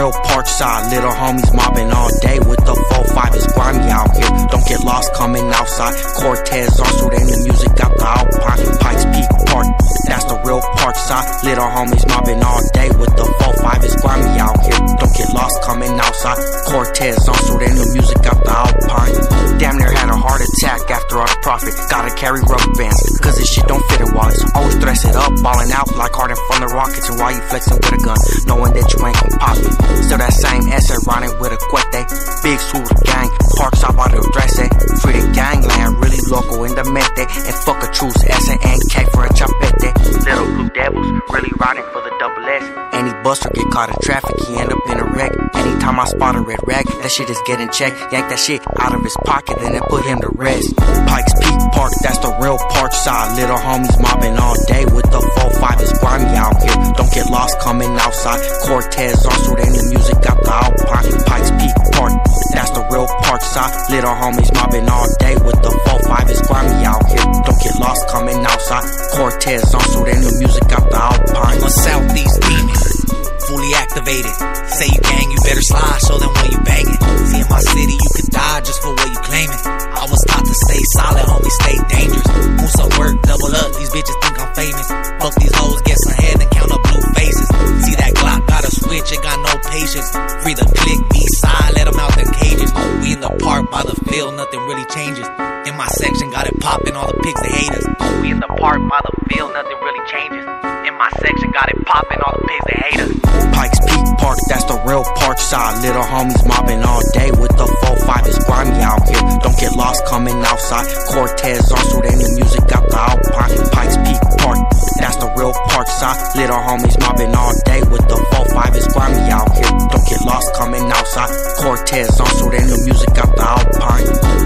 side. Little homies mobbing all day with the 4-5. It's grimy out here. Don't get lost coming outside. Cortez on so any music out the Alpine. Pikes Peak Park, that's the real park side. Little homies mobbing all day with the 4-5. It's grimy out here. Don't get lost coming outside. Cortez on so any music out the Alpine. Damn near had a heart attack after the profit. Gotta carry rubber bands, cause this shit don't fit in wallets. Always dress it up, balling out like Harden from the Rockets. And while you flexing with a gun, knowing that you ain't gon' pop it. Still that same essay, running with a cuete. Big suit gang, parks out by the dress. Free the gangland, really local in the mente. And fuck a truce, S and K for a chapete. Little blue devils, really riding for the double S. Any buster get caught in traffic, he end up in a wreck. Anytime I spot a red rag, that shit is getting checked. Yank that shit out of his pocket then put him to rest. Pikes Peak Park, that's the real park side. Little homies mobbing all day Cortez on any music out the Alpine. Pikes Peak Park, that's the real park side. Little homies mobbing all day with the 4-5. It's grimy out here. Don't get lost coming outside. Cortez on any music out the Alpine. I'm a Southeast demon, fully activated. Say you gang, you better slide, show them where you banging. See in my city, you could die just for what you claiming. I was taught to stay solid, homie, stay dangerous. Got a got no patience. Free the click, B-side, let them out the cages. We in the park by the field, nothing really changes. In my section, got it popping, all the pigs, they hate us. We in the park by the field, nothing really changes. In my section, got it popping, all the pigs, they hate us. Pikes Peak Park, that's the real park side. Little homies mobbing all day with the 4-5. It's grimy out here. Don't get lost coming outside. Cortez on any music out the Alpine. Pikes Peak Park, that's the real park side. Little homies mobbing all day five is find me out here. Don't get lost coming outside. Cortez on, so then the music got the Alpine.